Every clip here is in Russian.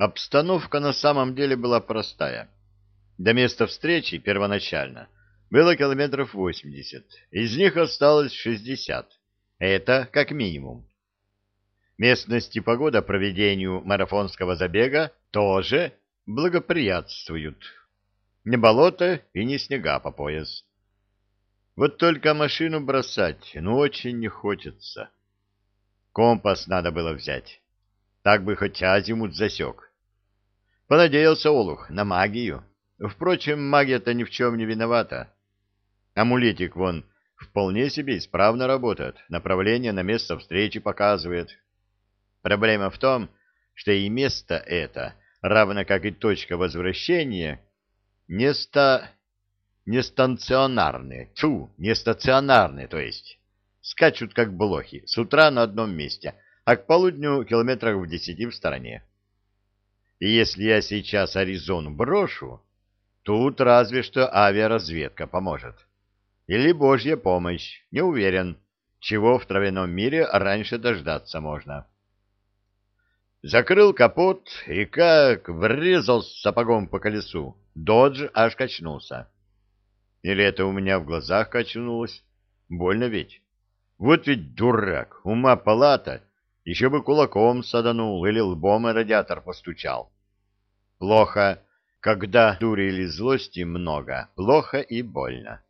Обстановка на самом деле была простая. До места встречи первоначально было километров 80, из них осталось 60. Это как минимум. Местность и погода проведению марафонского забега тоже благоприятствуют. Не болото и не снега по пояс. Вот только машину бросать, ну, очень не хочется. Компас надо было взять. Так бы хоть азимут засек. Понадеялся Олух на магию. Впрочем, магия-то ни в чем не виновата. Амулетик вон вполне себе исправно работает, направление на место встречи показывает. Проблема в том, что и место это, равно как и точка возвращения, не, ста... не станционарные, тьфу, не стационарные, то есть. Скачут как блохи, с утра на одном месте, а к полудню километрах в десяти в стороне. И если я сейчас Аризону брошу, тут разве что авиаразведка поможет. Или божья помощь, не уверен, чего в травяном мире раньше дождаться можно. Закрыл капот и как врезал сапогом по колесу. Додж аж качнулся. Или это у меня в глазах качнулось? Больно ведь. Вот ведь дурак, ума палата, еще бы кулаком саданул или лбом радиатор постучал. Плохо, когда дури или злости много, плохо и больно.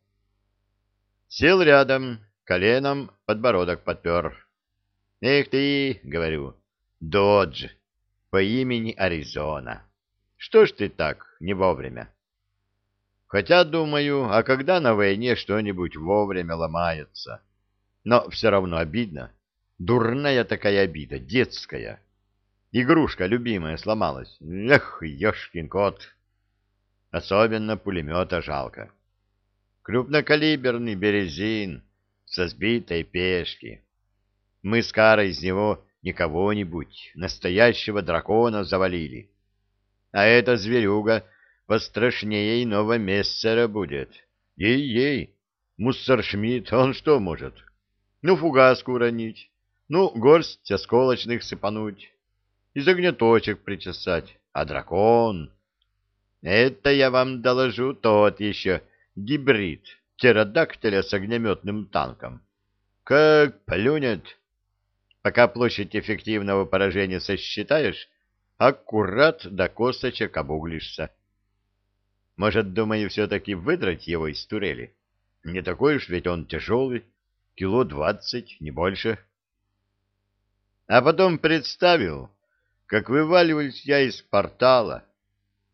Сел рядом, коленом подбородок подпер. «Эх ты!» — говорю. Додж по имени Аризона. Что ж ты так не вовремя? Хотя, думаю, а когда на войне что-нибудь вовремя ломается? Но все равно обидно. Дурная такая обида, детская. Игрушка любимая сломалась. Эх, ешкин кот. Особенно пулемета жалко. Крупнокалиберный березин со сбитой пешки. Мы с Карой из него не кого-нибудь, настоящего дракона завалили. А эта зверюга пострашнее иного мессера будет. Ей-ей, муссершмидт, он что может? Ну, фугаску уронить, ну, горсть осколочных сыпануть, из огнеточек причесать. А дракон... Это я вам доложу тот еще гибрид птеродактиля с огнеметным танком. Как плюнет Пока площадь эффективного поражения сосчитаешь, аккурат до косточек обуглишься. Может, думаю, все-таки выдрать его из турели? Не такой уж ведь он тяжелый, кило двадцать, не больше. А потом представил, как вываливаюсь я из портала.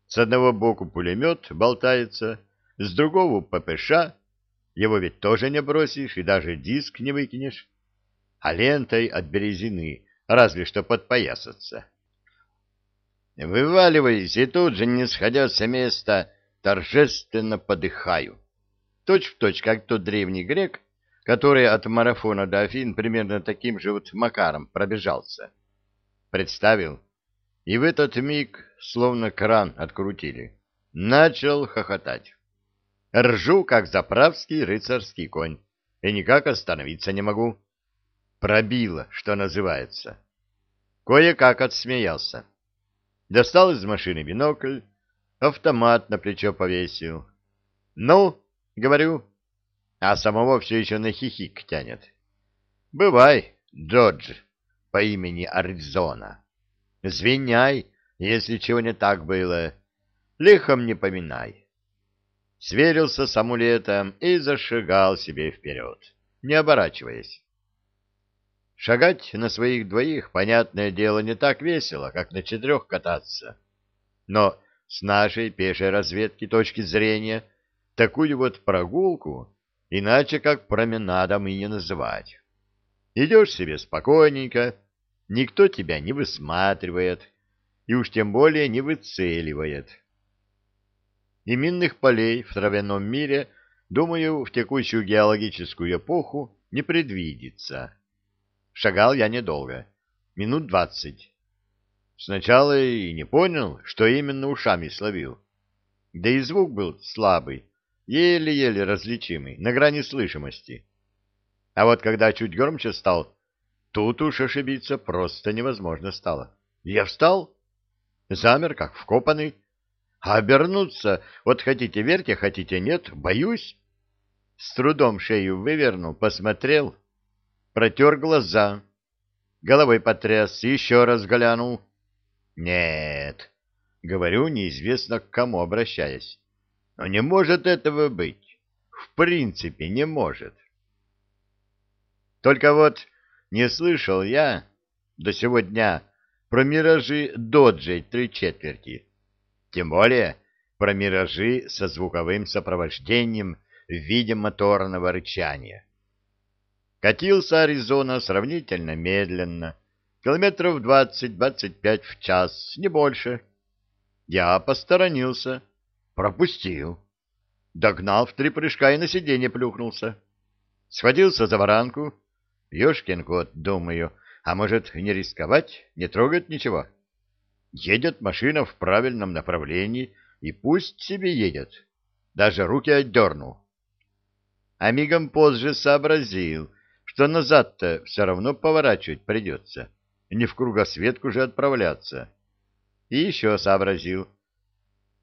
С одного боку пулемет болтается, с другого ППШ, его ведь тоже не бросишь и даже диск не выкинешь а лентой от березины, разве что подпоясаться. Вываливаясь и тут же, не сходя с места, торжественно подыхаю. Точь в точь, как тот древний грек, который от марафона до Афин примерно таким же вот макаром пробежался. Представил, и в этот миг словно кран открутили. Начал хохотать. Ржу, как заправский рыцарский конь, и никак остановиться не могу. Пробило, что называется. Кое-как отсмеялся. Достал из машины бинокль, автомат на плечо повесил. «Ну, — говорю, а самого все еще на хихик тянет. Бывай, Джордж, по имени Аризона. Звеняй, если чего не так было. Лихом не поминай. Сверился с амулетом и зашагал себе вперед, не оборачиваясь. Шагать на своих двоих, понятное дело, не так весело, как на четырех кататься. Но с нашей пешей разведки точки зрения такую вот прогулку иначе как променадом и не называть. Идешь себе спокойненько, никто тебя не высматривает и уж тем более не выцеливает. И минных полей в травяном мире, думаю, в текущую геологическую эпоху не предвидится. Шагал я недолго, минут двадцать. Сначала и не понял, что именно ушами словил. Да и звук был слабый, еле-еле различимый, на грани слышимости. А вот когда чуть громче стал, тут уж ошибиться просто невозможно стало. Я встал, Замер, как вкопанный. А обернуться, вот хотите верьте, хотите нет, боюсь. С трудом шею вывернул, посмотрел, протер глаза, головой потряс, еще раз глянул. Нет, говорю, неизвестно к кому обращаясь. Но не может этого быть. В принципе, не может. Только вот не слышал я до сего дня про миражи доджей три четверти. Тем более про миражи со звуковым сопровождением в виде моторного рычания. Катился Аризона сравнительно медленно, километров 20-25 в час, не больше. Я посторонился, пропустил. Догнал в три прыжка и на сиденье плюхнулся. Схватился за варанку. Ёшкин кот, думаю, а может не рисковать, не трогать ничего? Едет машина в правильном направлении, и пусть себе едет. Даже руки отдернул. А мигом позже сообразил, что назад-то все равно поворачивать придется, не в кругосветку же отправляться. И еще сообразил.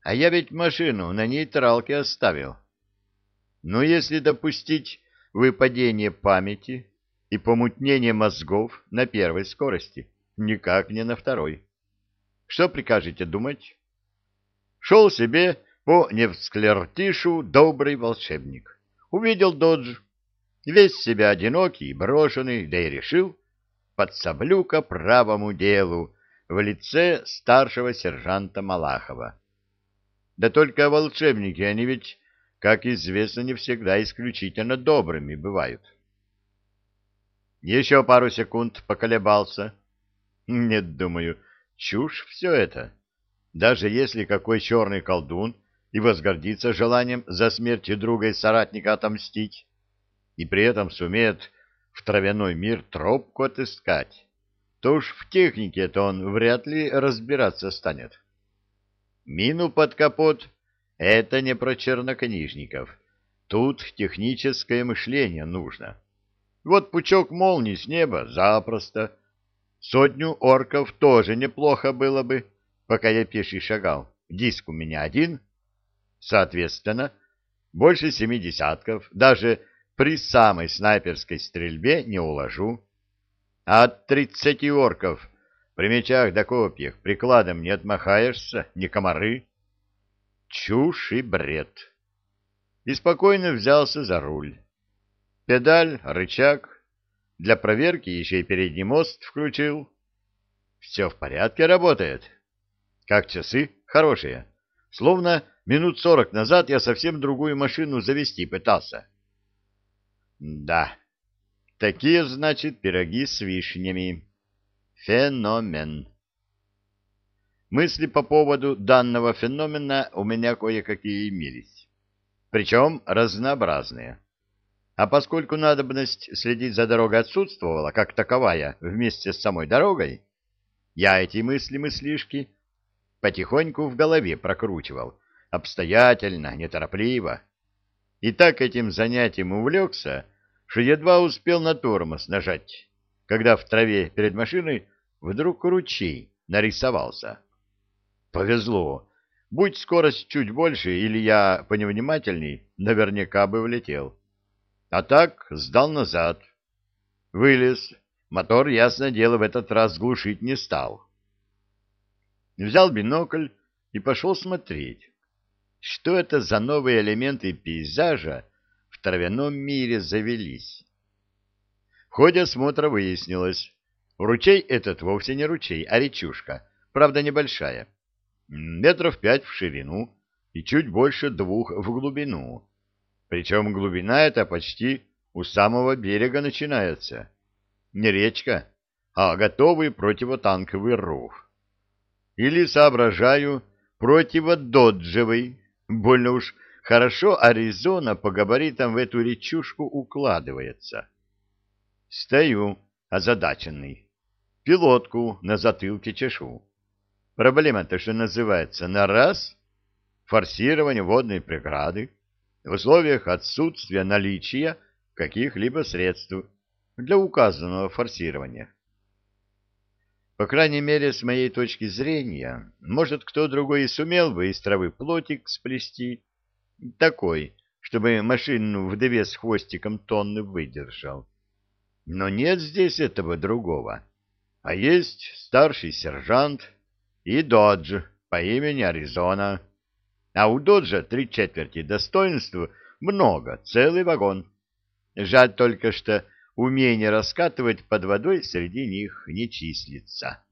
А я ведь машину на нейтралке оставил. Ну, если допустить выпадение памяти и помутнение мозгов на первой скорости, никак не на второй. Что прикажете думать? Шел себе по Невсклертишу добрый волшебник. Увидел додж, весь себя одинокий и брошенный, да и решил подсоблю ка правому делу в лице старшего сержанта Малахова. Да только волшебники, они ведь, как известно, не всегда исключительно добрыми бывают. Еще пару секунд поколебался. Нет, думаю, чушь все это. Даже если какой черный колдун и возгордится желанием за смерть друга и соратника отомстить, и при этом сумеет в травяной мир тропку отыскать, то уж в технике-то он вряд ли разбираться станет. Мину под капот — это не про чернокнижников. Тут техническое мышление нужно. Вот пучок молний с неба запросто. Сотню орков тоже неплохо было бы, пока я пеший шагал. Диск у меня один. Соответственно, больше семи десятков. Даже при самой снайперской стрельбе не уложу. А от тридцати орков при мечах да копьях прикладом не отмахаешься, ни комары. Чушь и бред. И спокойно взялся за руль. Педаль, рычаг. Для проверки еще и передний мост включил. Все в порядке работает. Как часы хорошие. Словно минут сорок назад я совсем другую машину завести пытался. Да, такие, значит, пироги с вишнями. Феномен. Мысли по поводу данного феномена у меня кое-какие имелись. Причем разнообразные. А поскольку надобность следить за дорогой отсутствовала, как таковая, вместе с самой дорогой, я эти мысли-мыслишки потихоньку в голове прокручивал, обстоятельно, неторопливо. И так этим занятием увлекся, что едва успел на тормоз нажать, когда в траве перед машиной вдруг ручей нарисовался. Повезло. Будь скорость чуть больше, или я поневнимательней, наверняка бы влетел. А так сдал назад. Вылез. Мотор, ясно дело, в этот раз глушить не стал. Взял бинокль и пошел смотреть, что это за новые элементы пейзажа в травяном мире завелись. Ходе осмотра выяснилось, ручей этот вовсе не ручей, а речушка, правда небольшая, метров пять в ширину и чуть больше двух в глубину причем глубина эта почти у самого берега начинается. Не речка, а готовый противотанковый ров. Или, соображаю, противододжевый. Больно уж хорошо Аризона по габаритам в эту речушку укладывается. Стою озадаченный. Пилотку на затылке чешу. Проблема-то, что называется, на раз форсирование водной преграды в условиях отсутствия наличия каких-либо средств для указанного форсирования. По крайней мере, с моей точки зрения, может, кто другой и сумел бы из травы плотик сплести, такой, чтобы машину в с хвостиком тонны выдержал. Но нет здесь этого другого. А есть старший сержант и Додж по имени Аризона. А у Доджа три четверти достоинств много, целый вагон. Жаль только, что умение раскатывать под водой среди них не числится.